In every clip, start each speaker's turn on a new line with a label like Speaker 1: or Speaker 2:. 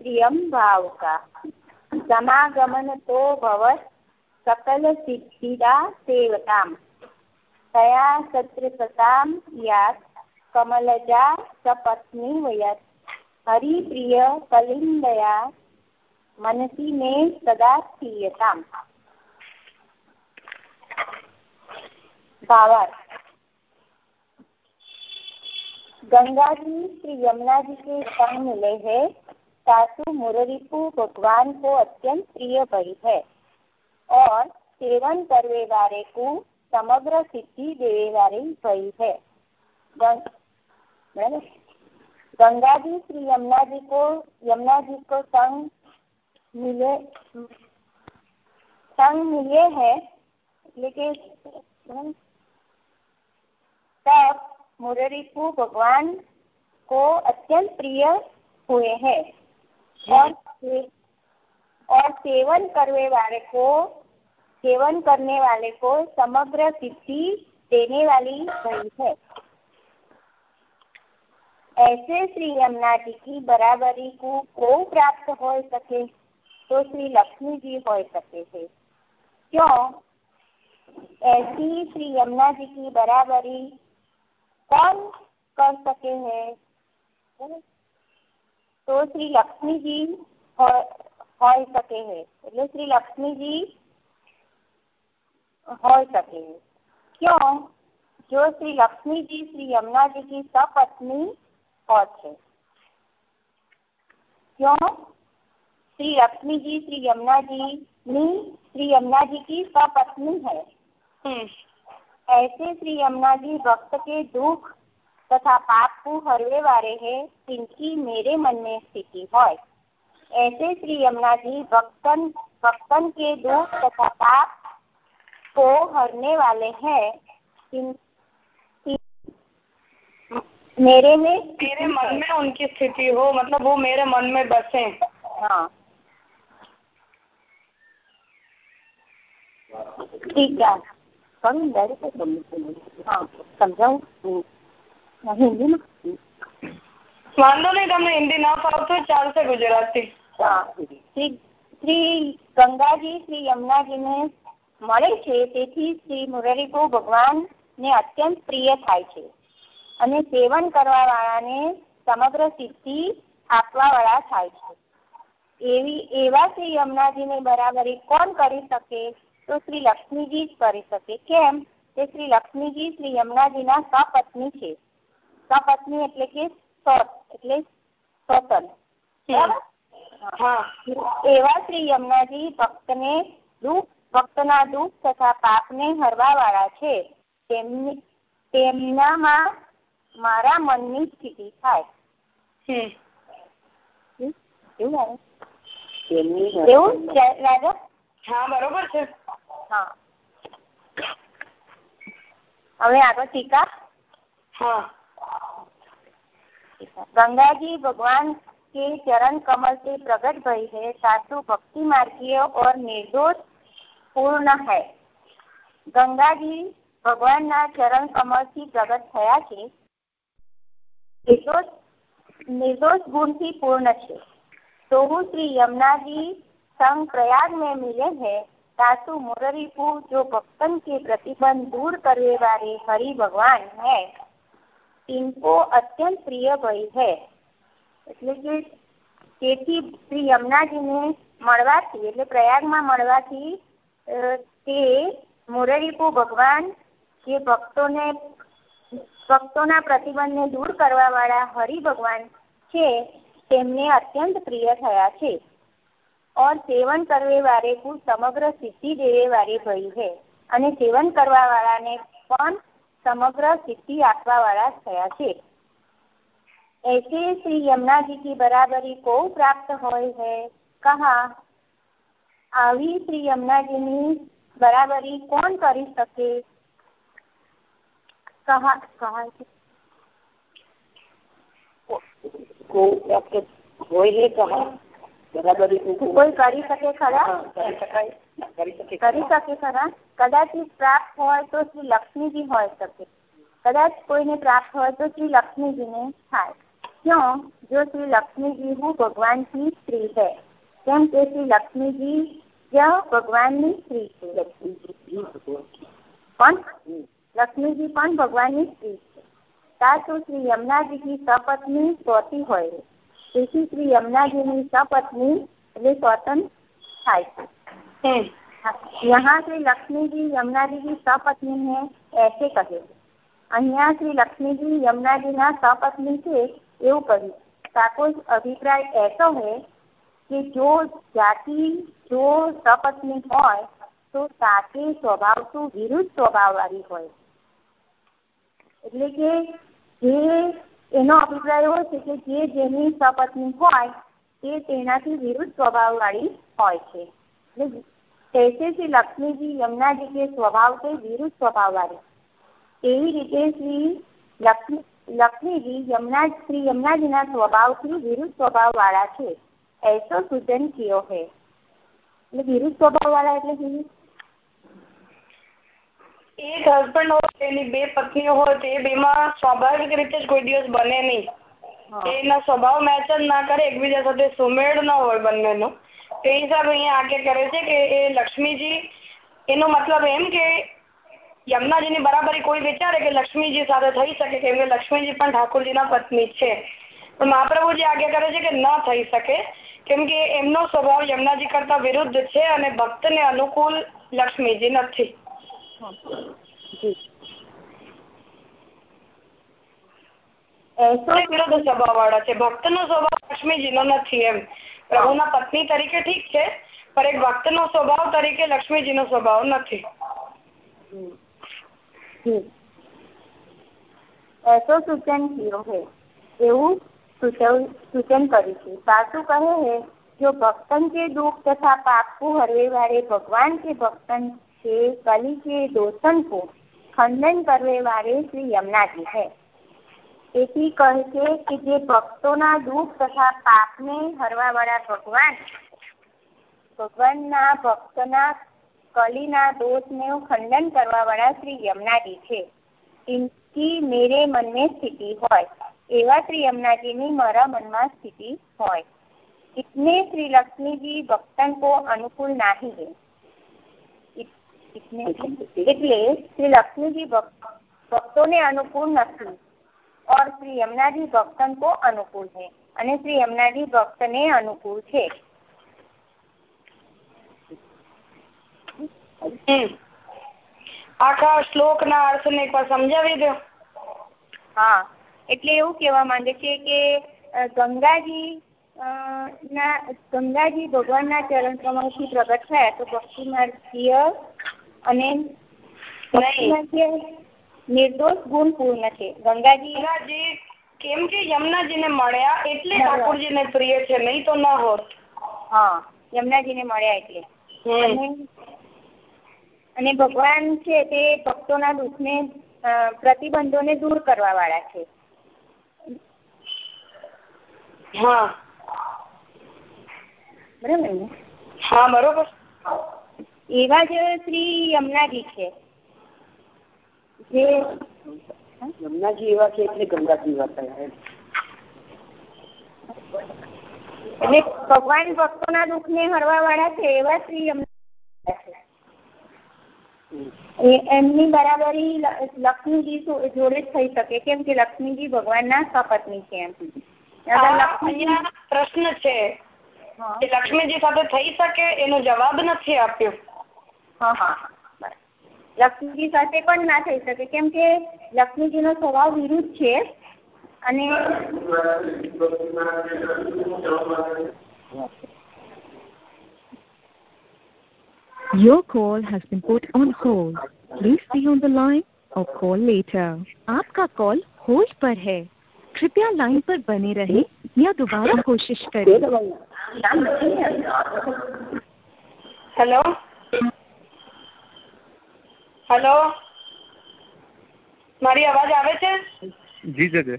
Speaker 1: प्रियम भाव का समागमन तो भवत सकल सिद्धिदा सेवताम। तया सत्रसताम यात कमलजा सपत्नी वयत। हरिप्रिय कलिंदया मनसी में सदा स्थीयताम भावार्थ गंगा जी श्री यमुना जी के संग मिले हैं। सासु मुररिपु भगवान को अत्यंत प्रिय भई है। और सेवन करवे वारे को समग्र सिद्धि देवे वाले भई है। गंगा जी श्री यमुना जी को यमुना जी को संग मिले संग मिले है, लेकिन तब मुररिपु भगवान को अत्यंत प्रिय हुए हैं। और और सेवन करने वाले को, सेवन करने वाले को समग्र सिद्धि देने वाली भई है। ऐसे श्री यमुना जी की बराबरी को को प्राप्त हो सके तो श्री लक्ष्मी जी हो सके थे। क्यों? ऐसी श्री यमुना जी की बराबरी कौन कर सके है? तो श्री लक्ष्मी जी હોય શકે है એટલે શ્રી લક્ષ્મી जी हो सके क्यों जो श्री लक्ष्मी जी श्री यमुना जी की सपत्नी और है क्यों श्री लक्ष्मी जी श्री यमुना जी नी श्री यमुना जी की सपत्नी है ऐसे श्री यमुना जी भक्त के दुख तथा पाप को हरवे वाले है जिनकी मेरे मन में स्थिति हो ऐसे श्री यमुना जी भक्तन भक्तन के दुख तथा पाप को हरने वाले हैं मेरे में
Speaker 2: मेरे मन में उनकी स्थिति हो मतलब वो मेरे मन में बसे
Speaker 1: हाँ ठीक है કરું ડાયરેક્ટ હા સમજાવું હિન્દીમાં
Speaker 2: વાંધો નહીં, તમને હિન્દી ના ફાવતું ચાલશે ગુજરાતી.
Speaker 1: શ્રી ગંગાજી, શ્રી યમુનાજીને મળે છે, તેથી શ્રી મુરારીકો ભગવાનને અત્યંત પ્રિય થાય છે. અને સેવન કરવા વાળાને સમગ્ર સિદ્ધિ આપવા વાળા થાય છે. એવી, એવા શ્રી યમુનાજીને બરાબરી કોણ કરી શકે? તો શ્રી લક્ષ્મીજી જ કરી શકે. કેમ? તે શ્રી લક્ષ્મીજી શ્રી યમુનાજીના સપત્ની છે. સપત્ની એટલે કે સત એટલે સ્વતન એવા શ્રી યમુનાજી ભક્તને દુઃખ ભક્તના દુઃખ તથા પાપને હરવા વાળા છે. તેમની તેમનામાં મારા મનની સ્થિતિ થાય. એવું રાજા
Speaker 2: હા બરોબર છે.
Speaker 1: હા. હવે આગળ ટીકા.
Speaker 2: હા.
Speaker 1: गंगा जी भगवान के चरण कमल से प्रकट भई है सासु भक्ति मार्गीय और निर्दोष પૂર્ણ હૈ ગંગાજી ભગવાનના ચરણ કમળથી પ્રગટ થયા છે નિર્દોષ निर्दोष गुण થી पूर्ण છે तो श्री यमुना जी संग प्रयाग में मिले हैं सासु मुररीपु जो भक्तन के प्रतिबंध दूर करने वाले हरि भगवान है ટીમ્પો અત્યંત પ્રિય ભય હૈ એટલે કે તેથી શ્રી યમુનાજીને મળવાથી, એટલે પ્રયાગમાં મળવાથી તે મુરરીપુ ભગવાન જે ભક્તોને, ભક્તોના પ્રતિબંધને દૂર કરવા વાળા હરિ ભગવાન છે, તેમને અત્યંત પ્રિય થયા છે. ઓર સેવન કરવે વારે સમગ્ર સિદ્ધિ દેવે વારે ભય હે. અને સેવન કરવા વાળાને પણ સમગ્ર સિદ્ધિ આપવા વાળા થયા છે ऐसे श्री यमुना जी की बराबरी को प्राप्त હોય है कहा આવી શ્રી યમુનાજીની બરાબરી કોણ કરી શકે कहा कहा
Speaker 3: કોઈ હે કહા
Speaker 1: કોઈ કરી શકે ખરા કરી શકે ખરા કદાચિત પ્રાપ્ત હોય તો શ્રી લક્ષ્મીજી હોય શકે કદાચ કોઈને પ્રાપ્ત હોય તો શ્રી લક્ષ્મીજીને થાય क्यों जो श्री लक्ष्मी जी हूँ भगवान की स्त्री है કેમ કે શ્રી લક્ષ્મીજી यह ભગવાનની સ્ત્રી છે પણ લક્ષ્મીજી પણ ભગવાનની સ્ત્રી છે સાચું શ્રી યમુનાજી સપત્ની સ્વતી હોય તેથી શ્રી यमुनाजी सपत्नी એટલે स्वतंत्र થાય છે यहाँ श्री लक्ष्मी जी यमुना जी की सपत्नी है ऐसे कहे અહીંયા શ્રી લક્ષ્મીજી યમુનાજીના સપત્ની છે એવું કહ્યું સાકો અભિપ્રાય ऐसा है કે જો જાતિ જો સપત્ની હોય તો સાથે સ્વભાવ તો વિરુદ્ધ સ્વભાવવાળી હોય એટલે કે જે એનો અભિપ્રાય એવો છે કે જે જેની સપત્ની હોય તે તેનાથી વિરુદ્ધ સ્વભાવવાળી હોય છે એટલે કહેશે શ્રી લક્ષ્મીજી યમુનાજી કે સ્વભાવ કે વિરુદ્ધ સ્વભાવ વાળી. એવી રીતે શ્રી લક્ષ્મી લક્ષ્મીજી યમુના શ્રી યમુનાજીના સ્વભાવથી વિરુદ્ધ સ્વભાવ વાળા છે. એસો સૂચન કયો હે? એટલે વિરુદ્ધ સ્વભાવ વાળા એટલે શું?
Speaker 2: એક હસબન્ડ હોય તેની બે પત્નીઓ હોય તે બેમાં સ્વાભાવિક રીતે જ કોઈ દિવસ બને નહીં. એના સ્વભાવ મેચ જ ના કરે એકબીજા સાથે સુમેળ ન હોય બંનેનો. તે હિસાબે અહીંયા આગે કરે છે કે એ લક્ષ્મીજી એનો મતલબ એમ કે યમુનાજીની બરાબરી કોઈ વિચારે કે લક્ષ્મીજી સાથે થઈ શકે કેમ કે લક્ષ્મીજી પણ ઠાકોરજીના પત્ની છે. પણ મહાપ્રભુજી આજ્ઞા કરે છે કે ન થઈ શકે કેમ કે એમનો સ્વભાવ યમુનાજી કરતા વિરુદ્ધ છે અને ભક્તને અનુકૂળ લક્ષ્મીજી નથી. વિરુદ્ધ સ્વભાવ વાળા છે. ભક્તનો સ્વભાવ લક્ષ્મીજીનો નથી એમ. પ્રભુના પત્ની તરીકે ઠીક છે પણ એક ભક્તનો સ્વભાવ તરીકે લક્ષ્મીજીનો સ્વભાવ નથી
Speaker 1: ऐसो सूचन कियो है એવું सूचन करी सासु कहे है जो भक्तन के दुख तथा पाप को हरवे वाले भगवान के भक्तन से कली के दोषण को खंडन करवे वाले श्री यमुना जी है એથી કહે છે કે જે ભક્તોના દુઃખ તથા પાપને હરવા વાળા ભગવાન, ભગવાનના ભક્તના કલીના ને ખંડન કરવા વાળા શ્રી યમુનાજી છે. ઇનકી મેરે મનમે સ્થિતિ હોય, એવા શ્રી યમુનાજીની મારા મનમાં સ્થિતિ હોય. इतने શ્રી લક્ષ્મીજી जी કો અનુકૂળ अनुकूल नहीं એટલે શ્રી લક્ષ્મીજી ભક્તોને અનુકૂળ નથી. और श्री यमुना जी भक्तन को अनुकूल है અને શ્રી यमुना जी ભક્તને અનુકૂળ છે
Speaker 2: આખા શ્લોકના અર્થને એકવાર સમજાવી દો
Speaker 1: હા એટલે એવું કહેવા માંગે છે કે ગંગાજી ના ગંગાજી ભગવાનના ચરણ કમળથી પ્રગટ થયા તો ભક્તિ માર્ગીય અને નિર્દોષ ગુણ પૂર્ણ છે. ગંગાજી
Speaker 2: કેમ કે યમુનાજીને મળ્યા એટલે ઠાકોરજીને પ્રિય છે નહીં તો ન હોત.
Speaker 1: હા યમુનાજીને મળ્યા એટલે. અને ભગવાન છે તે ભક્તોના દુઃખને પ્રતિબંધોને દૂર કરવા વાળા છે.
Speaker 2: હા.
Speaker 1: બરાબર ને?
Speaker 2: હા બરોબર.
Speaker 1: એવા જ શ્રી યમુનાજી છે. જે
Speaker 3: યમુનાજી એવા છે એટલે ગંગાજી એવા થયા
Speaker 1: એટલે ભગવાન ભક્તોના દુઃખને હરવા વાળા છે એવા શ્રી એમની બરાબરી લક્ષ્મીજી જોડે જ થઈ શકે કેમ કે લક્ષ્મીજી ભગવાનના સપત્ની છે એમ.
Speaker 2: પ્રશ્ન છે. કે લક્ષ્મીજી સાથે થઈ શકે એનો જવાબ નથી આપ્યો.
Speaker 1: હા હા. લક્ષ્મીજી સાથે પણ ના થઈ શકે કેમ કે લક્ષ્મીજીનો સ્વભાવ વિરુદ્ધ છે અને
Speaker 4: Your call has been put on hold. Please stay on the line or call later. आपका कॉल होल्ड पर है कृपया लाइन पर बने रहे या दोबारा कोशिश करें
Speaker 2: હેલો હેલો? મારી અવાજ આવે છે?
Speaker 5: જી જજે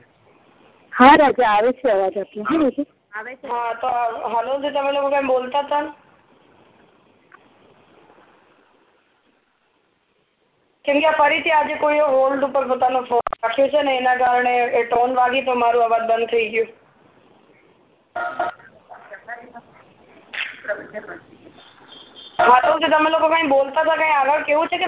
Speaker 3: હા રાજા આવે છે અવાજ આપનો. હા
Speaker 2: તો હાલો જે તમે લોકો કઈ બોલતા હતા? કેમ કે ફરીથી આજે કોઈ હોલ્ડ ઉપર પોતાનો ફોન રાખ્યો છે ને એના કારણે એ ટોન વાગી તો મારો અવાજ બંધ થઈ ગયો. હા તો તમે લોકો કઈ બોલતા હતા કઈ આગળ કેવું છે કે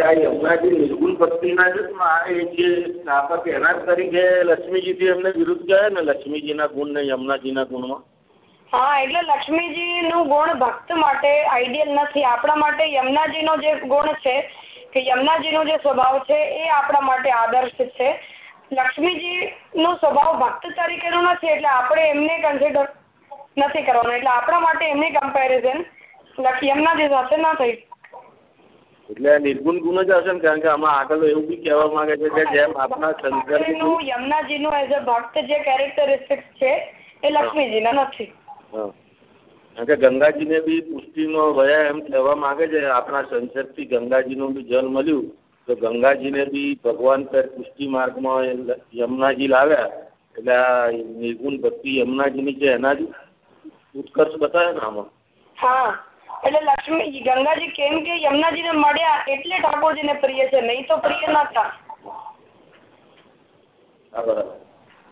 Speaker 5: આ યમુનાજી નિર્ગુણ ભક્તિના છે એ જે સ્થાપક એના તરીકે લક્ષ્મીજીથી એમને વિરુદ્ધ ગયા ને લક્ષ્મીજીના ગુણ ને યમુનાજીના ગુણમાં?
Speaker 2: હા, એટલે લક્ષ્મીજી ગુણ ભક્ત માટે આઈડિયલ નથી. આપણા માટે યમુનાજી જે ગુણ છે કે યમુનાજી જે સ્વભાવ છે એ આપણા માટે આદર્શ છે. લક્ષ્મીજી સ્વભાવ ભક્ત તરીકેનો નથી, એટલે આપણે એમને કન્સિડર નથી કરવાનો. એટલે આપણા માટે એમની કમ્પેરિઝન યમુનાજી સાથે ના થઈ.
Speaker 5: એટલે નિર્ગુણ ગુણ જ હશે ને? કારણ કે આમાં આગળ એવું બી કહેવા માંગે છે કે જેમ આપણા શંકર
Speaker 2: યમુનાજીનું યમુનાજી એઝ અ ભક્ત જે કેરેક્ટરિસ્ટિક્સ છે એ લક્ષ્મીજીના નથી.
Speaker 5: કારણ કે ગંગાજીને બી પુષ્ટિમાં વયા એમ કહેવા માંગે છે આપણા સંસદથી ગંગાજીનું બી જલ મળ્યું તો ગંગાજીને બી ભગવાન પર પુષ્ટિ માર્ગમાં યમુનાજી લાવ્યા. એટલે આ નિર્ગુણ ભક્તિ યમુનાજીની છે એના જ ઉત્કર્ષ બતાવે ને આમાં?
Speaker 2: હા. એટલે લક્ષ્મી ગંગાજી કેમ કે યમુનાજી ને મળ્યા એટલે ઠાકોરજી ને પ્રિય છે નહીં તો પ્રિય નતા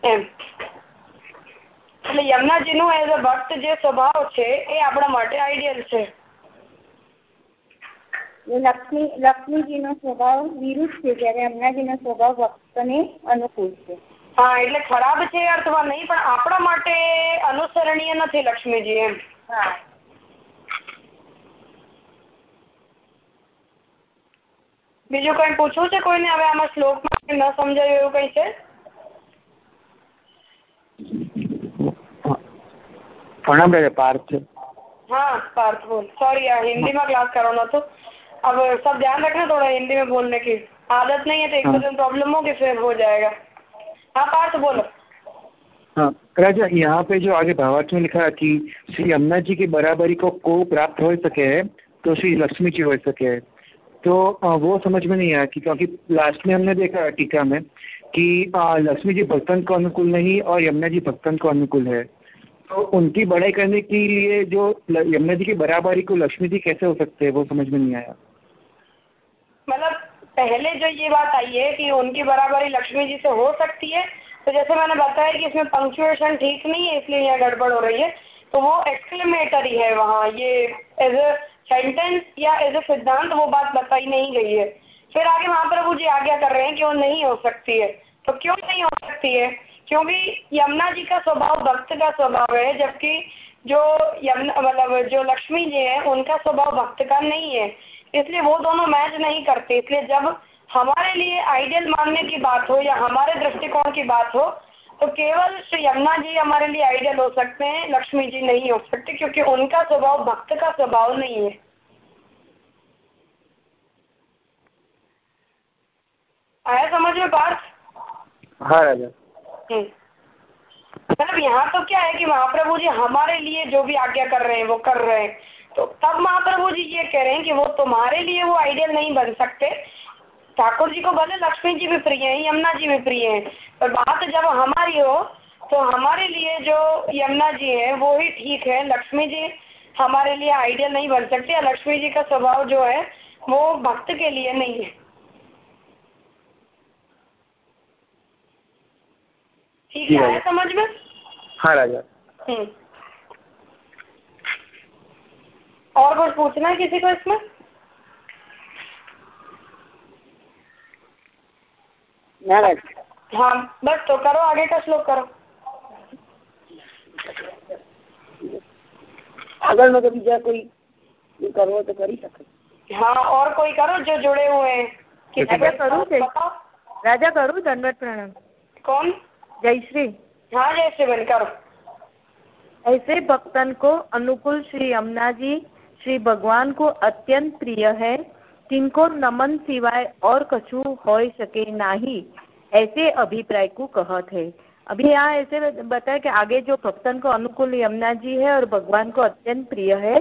Speaker 2: એમ. એટલે યમુનાજી નું એઝ અ ભક્ત જે સ્વભાવ છે એ આપણા માટે આઈડિયલ છે.
Speaker 1: લક્ષ્મી લક્ષ્મીજી નો સ્વભાવ વિરુદ્ધ છે જયારે યમુનાજી નો સ્વભાવ ભક્તને અનુકૂળ છે.
Speaker 2: હા એટલે ખરાબ છે અર્થમાં નહીં પણ આપણા માટે અનુસરણીય નથી લક્ષ્મીજી એમ.
Speaker 1: હા.
Speaker 2: બીજું કઈ પૂછવું છે કોઈને હવે આમાં શ્લોકમાં ન સમજાયું એવું કઈ છે
Speaker 6: પ્રણામ દાદા પાર્થ છે
Speaker 2: हाँ पार्थ बोल सॉरी यार हिंदी में क्लास कराना तो अब सब ध्यान रखना थोड़ा हिंदी में बोलने की आदत नहीं है तो एक दो दिन प्रॉब्लम होगी फिर हो जाएगा हाँ पार्थ बोलो
Speaker 6: हाँ राजा यहाँ पे जो आगे भावार्थ में लिखा है कि श्री यमुना जी की बराबरी को को प्राप्त हो सके है तो श्री लक्ष्मी जी हो सके है तो वो समझ में नहीं आया कि क्योंकि लास्ट में हमने देखा टीका में कि लक्ष्मी जी भक्तन को अनुकूल नहीं और यमुना जी भक्तन को अनुकूल है। तो उनकी बड़ाई करने के लिए जो यमुना जी की बराबरी को लक्ष्मी जी कैसे हो सकते हैं, वो समझ में नहीं आया।
Speaker 2: मतलब पहले जो ये बात आई है कि उनकी बराबरी लक्ष्मी जी से हो सकती है तो जैसे मैंने बताया कि इसमें पंक्चुएशन ठीक नहीं है, इसलिए यहाँ गड़बड़ हो रही है तो वो एक्सक्लेमेटरी है वहाँ, ये एज ए सेंटेंस या एज ए सिद्धांत वो बात बताई नहीं गई है। फिर आगे महाप्रभु जी आज्ञा कर रहे हैं कि वो नहीं हो सकती है। तो क्यों नहीं हो सकती है? क्योंकि यमुना जी का स्वभाव भक्त का स्वभाव है, जबकि जो यमुना मतलब जो लक्ष्मी जी है, उनका स्वभाव भक्त का नहीं है। इसलिए वो दोनों मैच नहीं करते। इसलिए जब हमारे लिए आइडियल मानने की बात हो या हमारे दृष्टिकोण की बात हो तो केवल श्री यमुना जी हमारे लिए आइडियल हो सकते हैं लक्ष्मी जी नहीं हो सकते क्योंकि उनका स्वभाव भक्त का स्वभाव नहीं है। आया समझ में पार्थ
Speaker 6: हाँ राजा।
Speaker 2: मतलब यहाँ तो क्या है कि महाप्रभु जी हमारे लिए जो भी आज्ञा कर रहे हैं वो कर रहे हैं। तो तब महाप्रभु जी ये कह रहे हैं कि वो तुम्हारे लिए वो आइडियल नहीं बन सकते। ठाकुर जी को भले लक्ष्मी जी भी प्रिय है यमुना जी भी प्रिय है। पर बात जब हमारी हो तो हमारे लिए जो यमुना जी है वो ही ठीक है। लक्ष्मी जी हमारे लिए आइडियल नहीं बन सकते या लक्ष्मी जी का स्वभाव जो है वो भक्त के लिए नहीं है। ठीक है समझ में?
Speaker 6: हाँ राजा।
Speaker 2: हम्म। और कुछ पूछना है किसी को इसमें? हाँ बस तो करो आगे का श्लोक करो।
Speaker 3: अगर मतलब बीजा कोई करो तो कर ही सकते।
Speaker 2: हाँ और कोई करो जो जुड़े हुए हैं।
Speaker 4: राजा करू राजा प्रणाम।
Speaker 2: कौन?
Speaker 4: जय श्री।
Speaker 2: हाँ जय श्री बन करो।
Speaker 4: ऐसे भक्तन को अनुकूल श्री यमुना जी श्री भगवान को अत्यंत प्रिय है। तिनको नमन सिवाय और कछु हो सके नाही, ऐसे अभिप्राय को कहत है। अभी यहाँ ऐसे बताया कि आगे जो भक्तन को अनुकूल यमुना जी है और भगवान को अत्यंत प्रिय है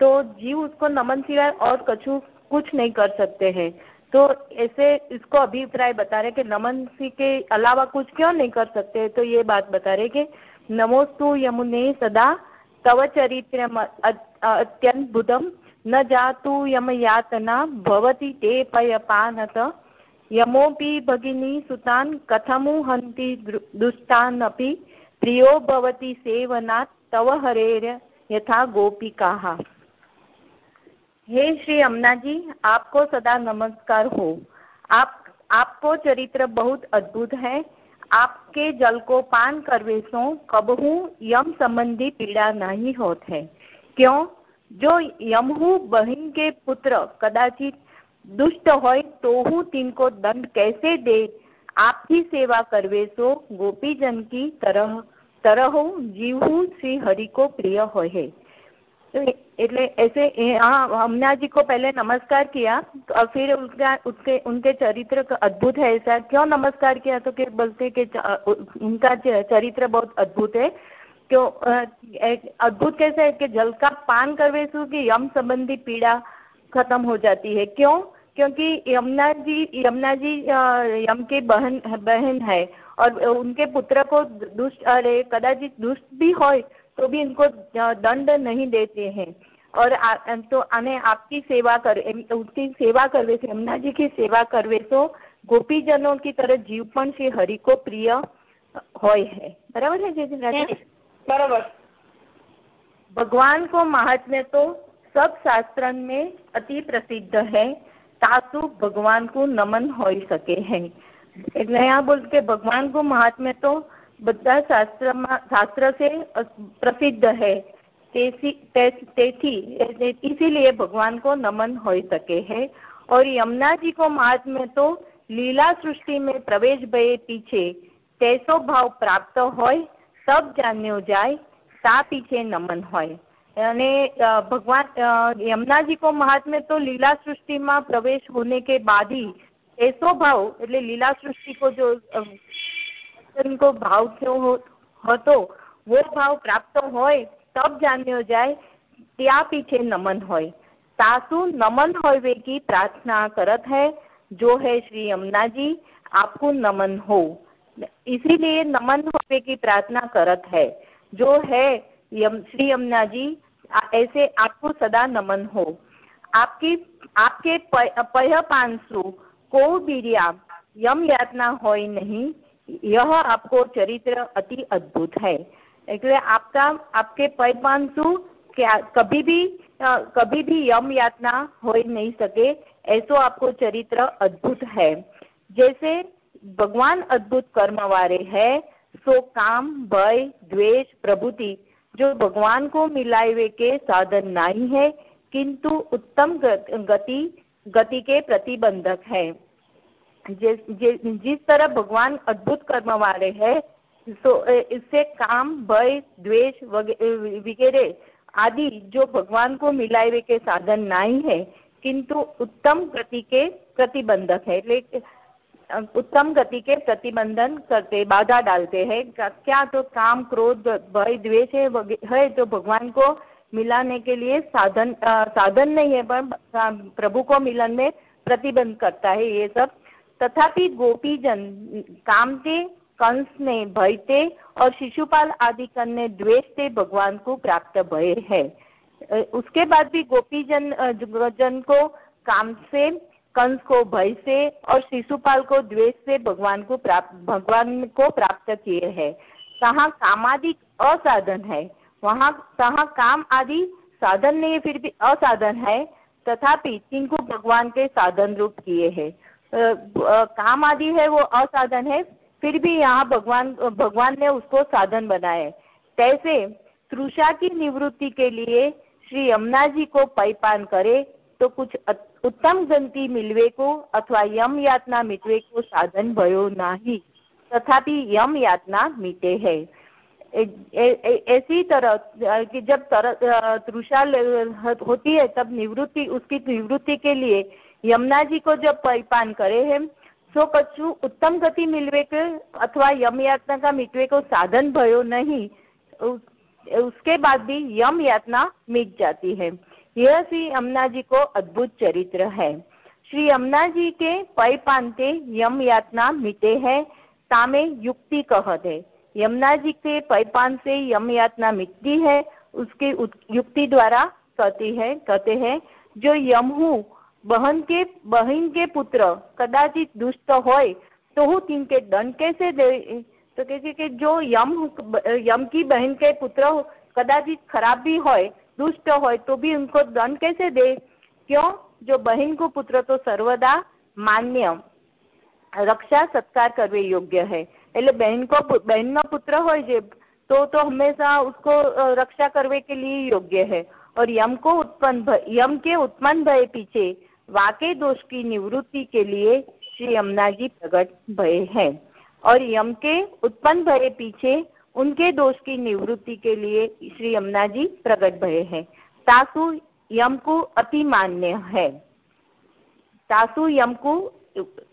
Speaker 4: तो जीव उसको नमन सिवाय और कछु कुछ नहीं कर सकते हैं।
Speaker 7: तो ऐसे इसको अभिप्राय बता रहे कि नमन सी के अलावा कुछ क्यों नहीं कर सकते? है तो ये बात बता रहे कि नमोस्तु यमुने सदा तव चरित्र अत्यंतुदम न जातु यम यातना भवति ते पयपानत। यमोपि भगिनी सुतान कथमु हन्ति दुष्टानपि। प्रियो भवति सेवनात् तव हरेर यथा गोपिकाः। हे श्री अमना जी आपको सदा नमस्कार हो। आप, आपको चरित्र बहुत अद्भुत है। आपके जल को पान करवे सो कबहू यम संबंधी पीड़ा नहीं होत है। क्यों? जो यमहू बहन के पुत्र कदाचित दुष्ट हो तो हूँ तिनको दंड कैसे दे आपकी सेवा करवे सो गोपी जन की तरह तरह जीव श्री हरि को प्रिय हो है એટલે ऐसे हमना जी को पहले नमस्कार किया तो और फिर उनका उसके उनके चरित्र अद्भुत है ऐसा क्यों नमस्कार किया तो कि बोलते कि उनका चरित्र बहुत अद्भुत है क्यों अद्भुत कैसे है कि जल का पान करवे सु की यम संबंधी पीड़ा खत्म हो जाती है। क्यों? क्योंकि यमुना जी यमुना जी यम के बहन बहन है और उनके पुत्र को दुष्ट अरे कदाचित दुष्ट भी हो तो भी इनको दंड नहीं देते हैं। और आ, तो आने आपकी सेवा कर उसकी सेवा करवे से यमुना जी की सेवा करवे तो गोपीजनों की तरह जीवपण से हरि को प्रिय हो। बराबर है जय
Speaker 2: बराबर
Speaker 7: भगवान को महात्म्य तो सब शास्त्र में अति प्रसिद्ध है तासु भगवान को नमन हो सके है એટલે અહીંયા બોલ કે ભગવાન को महात्म्य तो બધા शास्त्र शास्त्र से प्रसिद्ध है इसीलिए भगवान को नमन हो सके है और यमुना जी को महात्म्य तो लीला सृष्टि में प्रवेश भये पीछे तैसो भाव प्राप्त हो સબ જાન્યો જાય સા પીછે નમન હોય. અને ભગવાન યમનાજી કો મહાત્મ્ય તો લીલા સૃષ્ટિમાં પ્રવેશ હોને કે बाद ही ભાવ, એટલે લીલા સૃષ્ટિ કો જો કો ભાવ થયો હતો, વો ભાવ પ્રાપ્ત હોય તબ જાન્યો જાય, ત્યાં પીછે નમન હોય. સાસુ નમન હોય વેગી પ્રાર્થના કરત હૈ, જો હૈ શ્રી યમનાજી, આપકો નમન હોઉં. इसीलिए नमन होवे की प्रार्थना करत है जो है यम श्री यमुना जी ऐसे आपको सदा नमन हो आपकी आपके पय पांसु को बीरिया यम यातना हो नहीं यह आपको चरित्र अति अद्भुत है એટલે आपका आपके पैपांसु क्या कभी भी आ, कभी भी यम यातना हो नहीं सके ऐसो आपको चरित्र अद्भुत है जैसे भगवान अद्भुत कर्म वाले है, सो काम, भय, द्वेष, प्रभुति, जो भगवान को मिलावे के साधन नहीं है, किंतु उत्तम गति गति के प्रतिबंधक है। जिस तरह भगवान अद्भुत कर्म वाले है, सो इससे काम, भय, द्वेष वगैरह आदि जो भगवान को मिलावे के साधन नहीं है, किंतु उत्तम गति के प्रतिबंधक है। उत्तम गति के प्रतिबंधन करते बाधा डालते हैं। क्या तो काम क्रोध भय द्वेष है, जो भगवान को मिलाने के लिए साधन आ, साधन नहीं है पर प्रभु को मिलन में प्रतिबंध करता है ये सब। तथापि गोपीजन कामते कंस ने भयते और शिशुपाल आदि कन्ने द्वेष से भगवान को प्राप्त भय है। उसके बाद भी गोपीजन जन को काम से कंस को भय से और शिशुपाल को द्वेष से भगवान को प्राप्त, भगवान को प्राप्त किए हैं। कहा आदि असाधन है। वहाँ कहा काम आदि साधन नहीं, फिर भी असाधन है। तथापि तिनको भगवान के साधन रूप किए हैं। काम आदि है, वो असाधन है। फिर भी यहाँ भगवान भगवान ने उसको साधन बनाए। तैसे, तृषा की निवृत्ति के लिए श्री यमुना जी को पैपान करे। तो कुछ उत्तम गंती मिलवे को अथवा यम यातना मिटवे को साधन भयो नहीं, तथापि यम यातना मिटे है। ऐसी तरह कि जब तृषा होती है, तब निवृत्ति, उसकी निवृत्ति के लिए यमुना जी को जब परिपान करे है तो पशु उत्तम गति मिलवे के अथवा यम यातना का मिटवे को साधन भयो नहीं उसके बाद भी यम यातना मिट जाती है। यह श्री यमुना जी को अद्भुत चरित्र है। श्री यमुना जी के पै पानते यम यातना मिटे है सामे युक्ति कहते यमुना जी के पैपान से यम यातना मिटती है, उसके युक्ति द्वारा कहती है, कहते हैं, जो यमहु बहन के बहन के पुत्र कदाचित दुष्ट होय तो હું तिनके दंड कैसे दे? तो कहते कि जो यम यम की बहन के पुत्र कदाचित खराब भी होय दुष्ट होय तो भी उनको दंड कैसे दे क्यों जो बहन को पुत्र तो सर्वदा मान्य રક્ષા સત્કાર કરવે યોગ્ય है એટલે બહેન को बहन નો पुत्र હોય જે तो तो हमेशा उसको रक्षा करने के लिए योग्य है और यम को उत्पन्न यम के उत्पन्न भय पीछे वाके दोष की निवृत्ति के लिए श्री यमुना जी प्रकट भय है और यम के उत्पन्न भय पीछे उनके दोष की निवृत्ति के लिए श्री यमुना जी प्रकट भय है। तासु यम को अति मान्य है। तासु यम को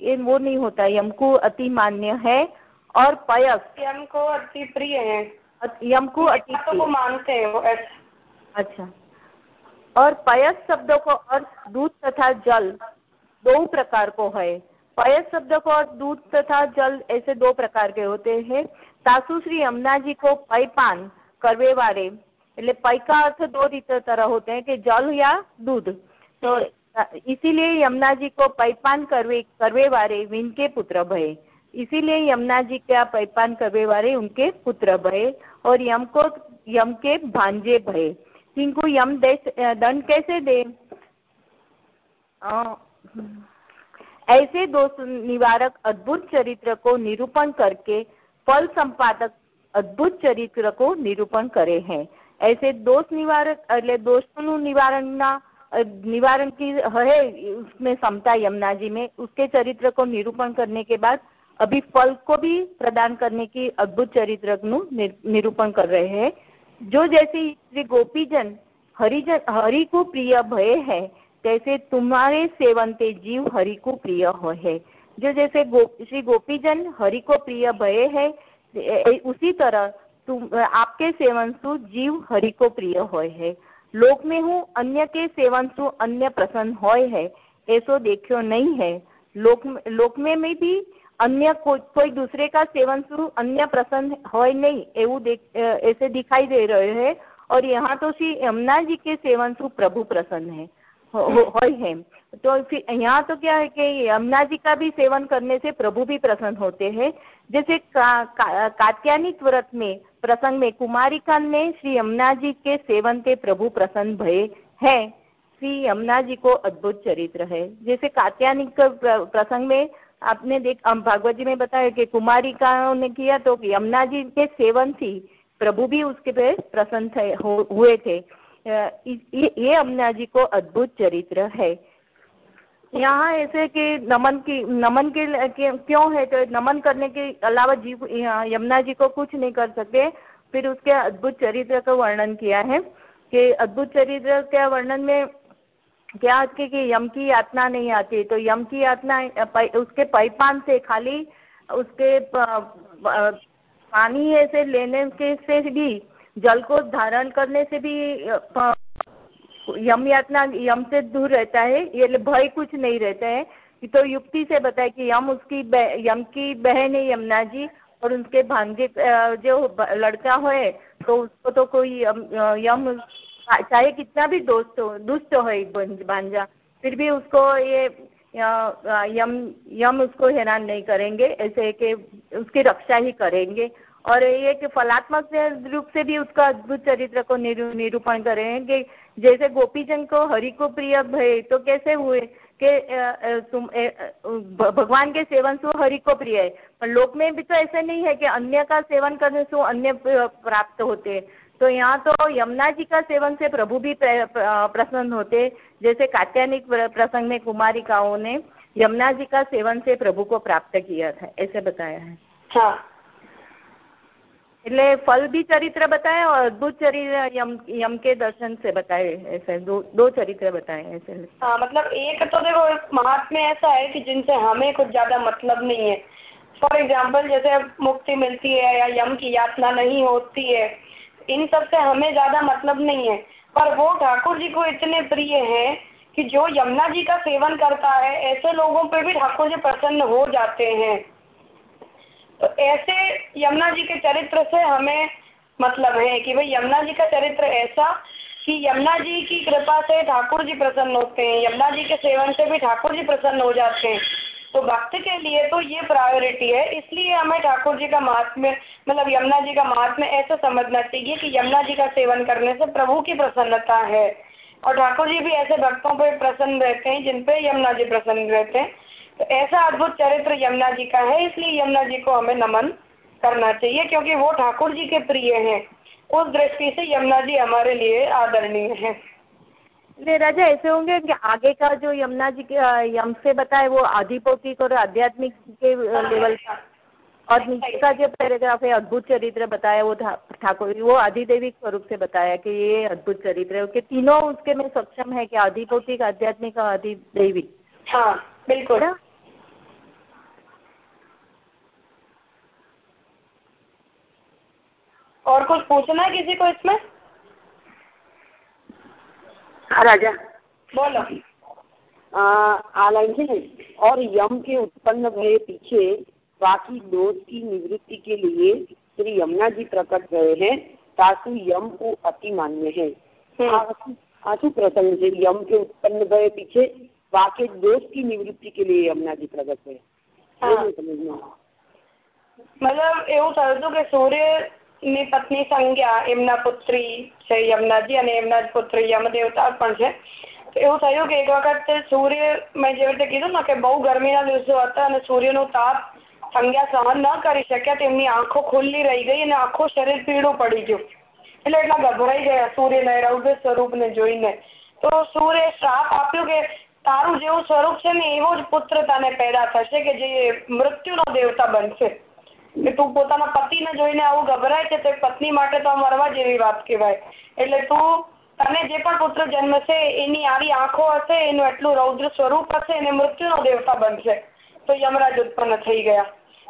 Speaker 7: ये वो नहीं होता यम को अति मान्य है और पयस।
Speaker 2: यम को अति प्रिय है।
Speaker 7: यम को अति
Speaker 2: प्रिय। मानते हैं वो
Speaker 7: अच्छा। और पयस शब्दों को अर्थ दूध तथा जल दो प्रकार को है। पयस शब्द को अर्थ दूध तथा जल ऐसे दो प्रकार के होते हैं। सासु श्री यमुना जी को पैपान करवे वाले એટલે પૈ का अर्थ दो रीत तरह होते हैं कि जल या दूध तो इसीलिए यमुना जी को पैपान करवे करवे वाले विनके पुत्र भय इसीलिए यमुना जी का पैपान करवे वाले उनके पुत्र भय और यम को यम के भांजे भय इनको यम दंड कैसे दे ऐसे दोष निवारक अद्भुत चरित्र को निरूपण करके फल संपादक अद्भुत चरित्र को निरूपण करे हैं ऐसे दोष निवारक એટલે દોષનું નિવારણના निवारण की है उसमें समता यमुना जी में उसके चरित्र को निरूपण करने के बाद अभी फल को भी प्रदान करने की अद्भुत चरित्र निरूपण कर रहे हैं जो जैसे श्री गोपीजन हरिजन हरि को प्रिय भय है तैसे तुम्हारे सेवनते जीव हरि को प्रिय हो है जो जैसे गो, श्री गोपीजन हरि को प्रिय भय है उसी तरह तुम आपके सेवन सु जीव हरि को प्रिय हो है। लोक में हूँ अन्य के सेवन सु अन्य प्रसन्न हो है ऐसो देखो नहीं है। लोक लोक में में भी अन्य को, कोई दूसरे का सेवन सु अन्य प्रसन्न हो नहीं એવું ऐसे दिखाई दे रहे हैं। और यहाँ तो श्री यमुना जी के सेवन सु प्रभु प्रसन्न है हो है। तो फिर यहाँ तो क्या है कि यमुना जी का भी सेवन करने से प्रभु भी प्रसन्न होते हैं। जैसे का, का, कात्यानिक व्रत में प्रसंग में कुमारी कुमारिका ने श्री यमुना जी के सेवन के प्रभु प्रसन्न भय है। श्री यमुना जी को अद्भुत चरित्र है। जैसे कात्यानिक प्रसंग में आपने देख भागवत जी में बताया कि कुमारिकाओं ने किया तो यमुना जी के सेवन थी प्रभु भी उसके पे प्रसन्न हुए थे। ये यमुना जी को अद्भुत चरित्र है। यहाँ ऐसे कि नमन की नमन के, के क्यों है? तो नमन करने के अलावा जीव यमुना जी को कुछ नहीं कर सकते। फिर उसके अद्भुत चरित्र का वर्णन किया है कि अद्भुत चरित्र के वर्णन में क्या कि, कि यम की यातना नहीं आती। तो यम की यातना उसके पैपान से खाली उसके पानी ऐसे लेने के से भी जल को धारण करने से भी यम यातना यम से दूर रहता है, ये भय कुछ नहीं रहता है। तो युक्ति से बताए कि यम उसकी यम की बहन है यमुना जी, और उनके भांजे जो लड़का है तो उसको तो कोई यम चाहे कितना भी दोस्त हो, दुष्ट हो भांजा, फिर भी उसको ये यम यम उसको हैरान नहीं करेंगे, ऐसे कि उसकी रक्षा ही करेंगे। और ये कि फलात्मक रूप से भी उसका अद्भुत चरित्र को निरूपण करेंगे जैसे गोपीजन को हरि को प्रिय भय तो कैसे हुए कि तुम भगवान के सेवन से हरि को प्रिय है। पर लोक में भी तो ऐसे नहीं है कि अन्य का सेवन करने से अन्य प्राप्त होते। तो यहाँ तो यमुना जी का सेवन से प्रभु भी प्रसन्न होते। जैसे कात्यानिक प्रसंग में कुमारिकाओं ने यमुना जी का सेवन से प्रभु को प्राप्त किया था। ऐसे बताया है।
Speaker 2: हाँ।
Speaker 7: એટલે ફલ भी चरित्र बताए और अद्भुत चरित्र यम यम के दर्शन से बताए ऐसे दो दो चरित्र बताए ऐसे
Speaker 2: हाँ मतलब एक तो देखो महात्म्य ऐसा है कि जिनसे हमें कुछ ज्यादा मतलब नहीं है फॉर एग्जाम्पल जैसे मुक्ति मिलती है या यम की यातना नहीं होती है इन सब से हमें ज्यादा मतलब नहीं है पर वो ठाकुर जी को इतने प्रिय है कि जो यमुना जी का सेवन करता है ऐसे लोगों पे भी ठाकुर जी प्रसन्न हो जाते हैं तो ऐसे यमुना जी के चरित्र से हमें मतलब है कि भाई यमुना जी का चरित्र ऐसा कि यमुना जी की कृपा से ठाकुर जी प्रसन्न होते हैं, यमुना जी के सेवन से भी ठाकुर जी प्रसन्न हो जाते हैं। तो भक्त के लिए तो ये प्रायोरिटी है, इसलिए हमें ठाकुर जी का महात्म्य मतलब यमुना जी का महात्म्य ऐसा समझना चाहिए कि यमुना जी का सेवन करने से प्रभु की प्रसन्नता है। और ठाकुर जी भी ऐसे भक्तों पर प्रसन्न रहते हैं जिन पे यमुना जी प्रसन्न रहते हैं। तो ऐसा अद्भुत चरित्र यमुना जी का है इसलिए यमुना जी को हमें नमन करना चाहिए क्योंकि वो ठाकुर जी के प्रिय हैं। उस दृष्टि से यमुना जी हमारे लिए आदरणीय है।
Speaker 7: राजा ऐसे होंगे कि आगे का जो यमुना जी के यम से बताए वो आधिपौतिक और आध्यात्मिक के लेवल का और नीचे का जो पैराग्राफ है अद्भुत चरित्र बताया वो ठाकुर वो आधिदेविक स्वरूप से बताया कि ये अद्भुत चरित्र है कि तीनों उसके में सक्षम है कि आधिभौतिक आध्यात्मिक और आधिदैविक
Speaker 2: हाँ बिल्कुल। और कुछ पूछना है किसी को इसमें?
Speaker 3: हाँ, राजा।
Speaker 2: बोलो।
Speaker 3: आलाइन है और यम के उत्पन्न भय पीछे बाकी दोष की निवृत्ति के लिए श्री यमुना जी प्रकट गए हैं ताकि यम को अति मान्य है। हम्म। हाँ, आशु प्रसंग से यम के उत्पन्न भय पीछे बाकी दोष की निवृत्ति के लिए यमुना जी प्रकट गए। हाँ।
Speaker 2: मतलब एवं समझो कि सूर्य ની પત્ની સંજ્ઞા, એમના પુત્રી છે યમુનાજી અને એમના પુત્રી યમદેવતા પણ છે. એવું થયું કે એક વખત સૂર્ય, મેં જેવી રીતે કીધું ને કે બહુ ગરમીના દિવસો હતા અને સૂર્યનું તાપ સંજ્ઞા સહન ન કરી શક્યા, તેમની આંખો ખુલ્લી રહી ગઈ અને આખું શરીર પીળું પડી ગયું. એટલે એટલા ગભરાઈ ગયા સૂર્યને રૌદ્ર સ્વરૂપને જોઈને. તો સૂર્ય શ્રાપ આપ્યું કે તારું જેવું સ્વરૂપ છે ને એવો જ પુત્ર તને પેદા થશે કે જે મૃત્યુનો દેવતા બનશે. કે તું પોતાના પતિને જોઈને આવું ગભરાય છે તો પત્ની માટે તો મરવા જેવી વાત કહેવાય. એટલે તું, તને જે પણ પુત્ર જન્મશે, એની આવી આંખો હશે, એનું એટલું રૌદ્ર સ્વરૂપ હશે અને મૃત્યુનો દેવતા બનશે. તો યમરાજ ઉત્પન્ન થઈ ગયા.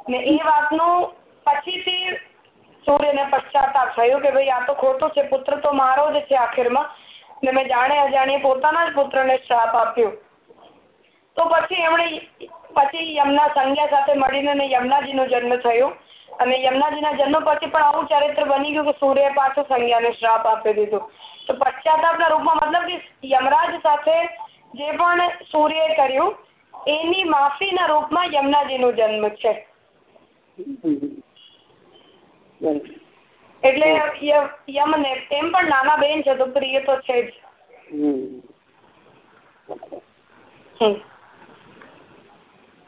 Speaker 2: ને એ વાતનું પછીથી સૂર્યને પશ્ચાતાપ થયું કે ભાઈ આ તો ખોટું છે, પુત્ર તો મારો જ છે આખીરમાં. ને મેં જાણે અજાણે પોતાના જ પુત્રને શ્રાપ આપ્યો. તો પછી એમણે પછી યમના સંજ્ઞા સાથે મળીને યમુનાજીનો જન્મ થયો. અને યમુનાજીના જન્મ પછી પણ આવું ચરિત્ર બની ગયું કે સૂર્ય પાછું સંજ્ઞાને શ્રાપ આપી દીધું. તો પશ્ચાતાપના રૂપમાં મતલબ કે યમરાજ સાથે જે પણ સૂર્યએ કર્યું એની માફીના રૂપમાં યમુનાજીનો જન્મ છે. એટલે યમને એમ પણ નાના બેન છે તો પ્રિય તો છે જ.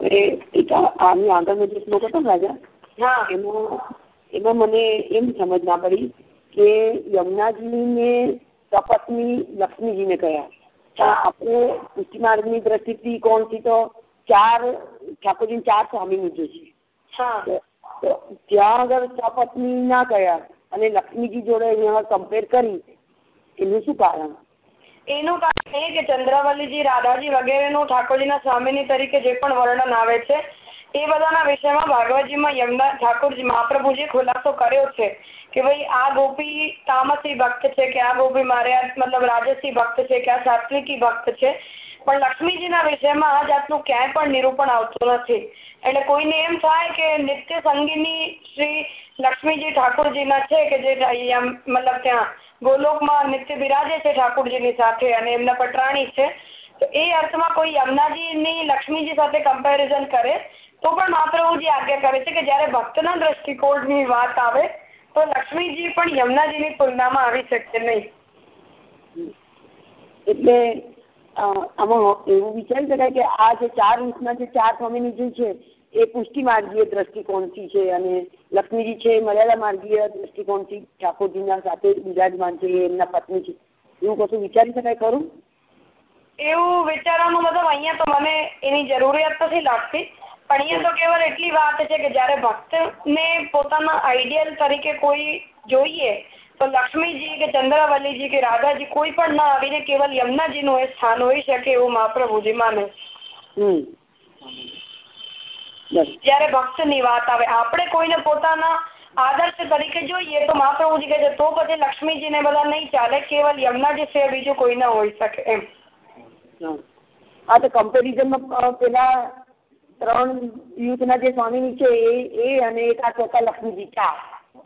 Speaker 3: આની આગળનો જે શ્લોક હતો રાજા એમાં એમાં મને એમ સમજ ના પડી કે યમુનાજી ને સપત્ની લક્ષ્મીજી ને કયા આપણે પુષ્ટિ માર્ગની દ્રષ્ટિથી કોણથી તો ચાર ઠાકોરજી ચાર સ્વામી નીચે છે. ત્યાં આગળ સપત્ની ના કયા અને લક્ષ્મીજી જોડે અહીંયા કમ્પેર કરી એનું શું કારણ?
Speaker 2: એનું કારણ એ કે ચંદ્રાવલીજી રાધાજી વગેરેનું ઠાકોરજીના સ્વામીની તરીકે જે પણ વર્ણન આવે છે, એ બધાના વિષયમાં ભાગવતજીમાં યમના ઠાકોરજી મહાપ્રભુજી ખુલાસો કર્યો છે કે ભાઈ આ ગોપી તામસી ભક્ત છે કે આ ગોપી મારે મતલબ રાજસી ભક્ત છે કે આ સાત્વિકી ભક્ત છે, પણ લક્ષ્મીજીના વિષયમાં આ જાતનું ક્યાંય પણ નિરૂપણ આવતું નથી. એટલે કોઈને એમ થાય કે નિત્ય સંગીની શ્રી લક્ષ્મીજી ઠાકોરજીના છે કે જે મતલબ ત્યાં ગોલોકમાં નિત્ય બિરાજે છે ઠાકોરજીની સાથે અને એમના પટરાણી છે. તો એ અર્થમાં કોઈ યમુનાજીની લક્ષ્મીજી સાથે કમ્પેરિઝન કરે, તો પણ મહાપ્રભુજી આજ્ઞા કરે છે કે જ્યારે ભક્તના દ્રષ્ટિકોણની વાત આવે, તો લક્ષ્મીજી પણ યમુનાજીની તુલનામાં આવી શકશે નહીં.
Speaker 3: એટલે આમાં એવું વિચારી શકાય કે આ જે ચાર રૂપના જે ચાર સ્વામીની જે છે એ પુષ્ટિ માર્ગીય દ્રષ્ટિકોણથી છે અને લક્ષ્મીજી છે મર્યાદા માર્ગીય દ્રષ્ટિકોણથી ઠાકોરજીના સાથે બિરાજમાન છે એમના પત્ની છે. એવું કશું વિચારી શકાય ખરું?
Speaker 2: એવું વિચારવાનું મતલબ અહીંયા તો મને એની જરૂરિયાત નથી લાગતી પણ અહીંયા તો કેવળ એટલી વાત છે કે જયારે ભક્તને પોતાના આઈડિયલ તરીકે કોઈ જોઈએ તો લક્ષ્મીજી કે ચંદ્રાવલીજી કે રાધાજી કોઈ પણ ના આવીને કેવલ યમુનાજીનું એ સ્થાન હોઈ શકે એવું મહાપ્રભુજી માને. જયારે ભક્તની વાત આવે આપણે કોઈને પોતાના આદર્શ તરીકે જોઈએ તો મહાપ્રભુજી કહે છે તો પછી લક્ષ્મીજી ને બધા નહીં ચાલે કેવલ યમુનાજી સિવાય બીજું કોઈ ના હોઈ શકે એમ
Speaker 3: હા તો કમ્પેરિઝનમાં પેલા ત્રણ યુથના જે સ્વામીની છે એ એ અને એક આ ચોથા લક્ષ્મીજી ચાર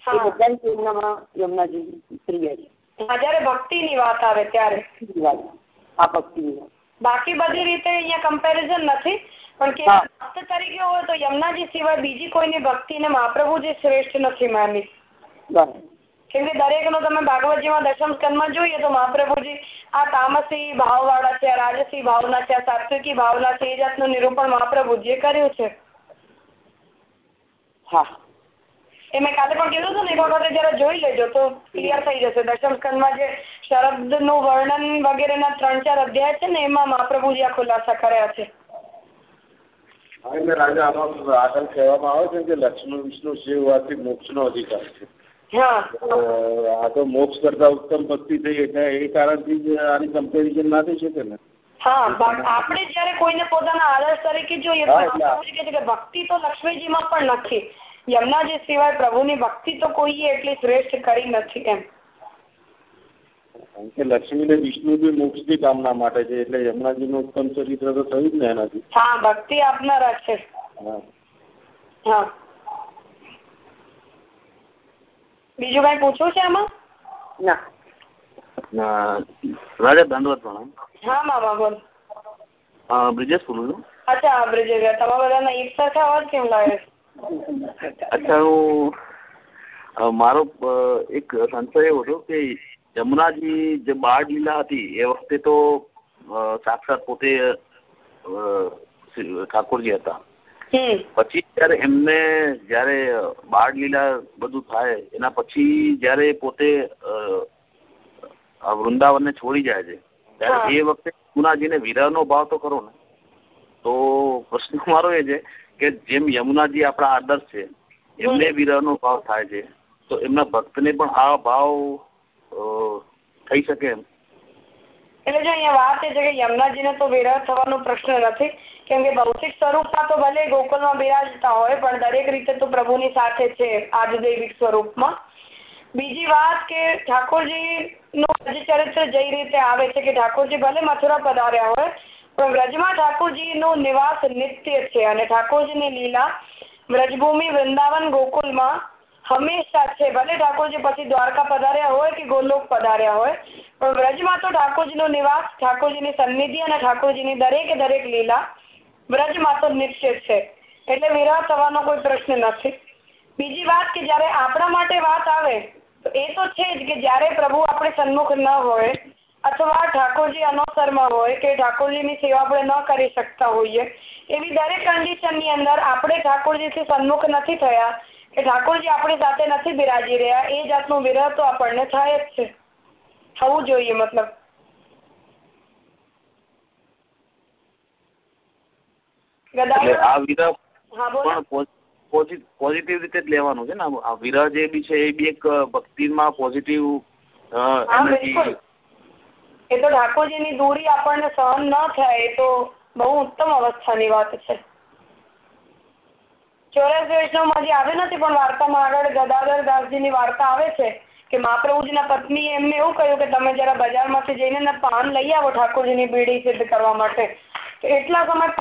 Speaker 3: એ બધા પ્રેરણામાં યમુનાજી પ્રિય
Speaker 2: છે જયારે ભક્તિની વાત આવે ત્યારે
Speaker 3: આ ભક્તિની
Speaker 2: બાકી બધી રીતે અહીંયા કમ્પેરિઝન નથી પણ કે ભક્ત તરીકે હોય તો યમુનાજી સિવાય બીજી કોઈની ભક્તિ ને મહાપ્રભુજી શ્રેષ્ઠ નથી માની
Speaker 3: બરાબર.
Speaker 2: કેમ કે દરેક નો તમે ભાગવતજીમાં દશમ સ્કંદમાં જોઈએ તો મહાપ્રભુજી આ તામસી ભાવ વાળા છે રાજસી ભાવના છે સાત્વિકી ભાવના છે એ જાતનું નિરૂપણ મહાપ્રભુજીએ કર્યું છે. એ મેં કાલે પણ કીધું હતું ને એક વખતે જરા જોઈ લેજો તો ક્લિયર થઈ જશે. દશમ સ્કંદમાં જે વર્ણન વગેરેના ત્રણ ચાર અધ્યાય છે ને એમાં મહાપ્રભુજી આ ખુલાસા કર્યા છે.
Speaker 5: રાજા આમાં આગળ કહેવામાં આવે છે કે લક્ષ્મણ વિષ્ણુ શિવ હોવાથી મોક્ષ નો અધિકાર છે. આ તો મોક્ષ કરતા ઉત્તમ ભક્તિ થઈ એટલે એ કારણથી જ આની કમ્પેરિઝન ના થઈ શકે ને
Speaker 2: હા આપણે જયારે કોઈને પોતાના આદર્શ તરીકે જોઈએ ભક્તિ તો લક્ષ્મીજીમાં પણ નથી. યમુનાજી સિવાય પ્રભુની ભક્તિ તો કોઈએ એટલી શ્રેષ્ઠ કરી નથી એમ.
Speaker 5: કે લક્ષ્મી ને વિષ્ણુ બી મોક્ષની કામના માટે છે એટલે યમુનાજી નું ઉત્તમ ચરિત્ર તો થયું જ ને એનાથી.
Speaker 2: હા ભક્તિ આપનારા છે. હા. બીજું કઈ પૂછવું છે આમાં?
Speaker 8: રાજા દંડવત પ્રણામ
Speaker 2: હા મામા બોલ.
Speaker 8: બ્રિજેશ બોલું છું.
Speaker 2: અચ્છા બ્રિજેશ તમારા બધાના એક સરખા અવાજ કેમ લાગે
Speaker 8: અચ્છા હું મારો એક સંશય એવો હતો કે યમુનાજી જે બાળ લીલા હતી એ વખતે તો સાક્ષાત પોતે ઠાકોરજી હતા. પછી જયારે એમને જયારે બાળ લીલા બધું થાય એના પછી જયારે પોતે વૃંદાવન ને છોડી જાય છે ત્યારે એ વખતે યમુનાજીને વિરહ નો ભાવ તો કરો ને? તો પ્રશ્ન મારો એ છે કે જેમ યમુનાજી આપણા આદર્શ છે એમને વિરહ નો ભાવ થાય છે તો એમના ભક્તને પણ આ ભાવ થઈ શકે એમ.
Speaker 2: એટલે જો અહીંયા વાત એ છે કે યમુનાજીને તો વિરહ થવાનો પ્રશ્ન નથી કેમ કે ભૌતિક સ્વરૂપમાં તો ભલે ગોકુલમાં બિરાજતા હોય પણ દરેક રીતે તો પ્રભુની સાથે છે આદદૈવિક સ્વરૂપમાં. બીજી વાત કે ઠાકોરજી નું ચરિત્ર જે રીતે આવે છે કે ઠાકોરજી ભલે મથુરા પધાર્યા હોય પણ વ્રજમાં ઠાકોરજી નું નિવાસ નિત્ય છે અને ઠાકોરજીની લીલા વ્રજભૂમિ વૃંદાવન ગોકુલમાં હંમેશા છે. ભલે ઠાકોરજી પછી દ્વારકા પધાર્યા હોય કે ગોલોક પધાર્યા હોય, પણ વ્રજમાં તો ઠાકોરજીનો નિવાસ, ઠાકોરજીની સન્નિધિ અને ઠાકોરજીની દરેકે દરેક લીલા વ્રજમાં તો નિશ્ચિત છે. એટલે વિરહ થવાનો કોઈ પ્રશ્ન નથી. બીજી વાત કે જયારે આપણા માટે વાત આવે, તો એ તો છે જ કે જયારે પ્રભુ આપણે સન્મુખ ન હોય અથવા ઠાકોરજી અનોસરમાં હોય કે ઠાકોરજીની સેવા આપણે ન કરી શકતા હોઈએ એવી દરેક કન્ડિશનની અંદર આપણે ઠાકોરજીથી સન્મુખ નથી થયા કે ઠાકોરજી આપણી સાથે નથી બિરાજી રહ્યા એ જાતનું વિરહ તો આપણને થાય જ છે. થવું જોઈએ મતલબ.
Speaker 8: પોઝિટિવ રીતે જ લેવાનું છે ને? આ વિરહ જે બી છે એ બી એક ભક્તિમાં પોઝિટિવ
Speaker 2: એ તો ઠાકોરજીની દૂરી આપણને સહન ન થાય, એ તો બહુ ઉત્તમ અવસ્થાની વાત છે. ચોરસ વૈષ્ણવમાં આવે નથી, પણ વાર્તામાં આગળ ગદાધર દાસજીની વાર્તા આવે છે કે મહાપ્રભુજીના પત્ની એમને એવું કહ્યું કે તમે જરા બજારમાંથી જઈને પાન લઈ આવો ઠાકોરજીની બીડી સિદ્ધ કરવા માટે. એટલા સમય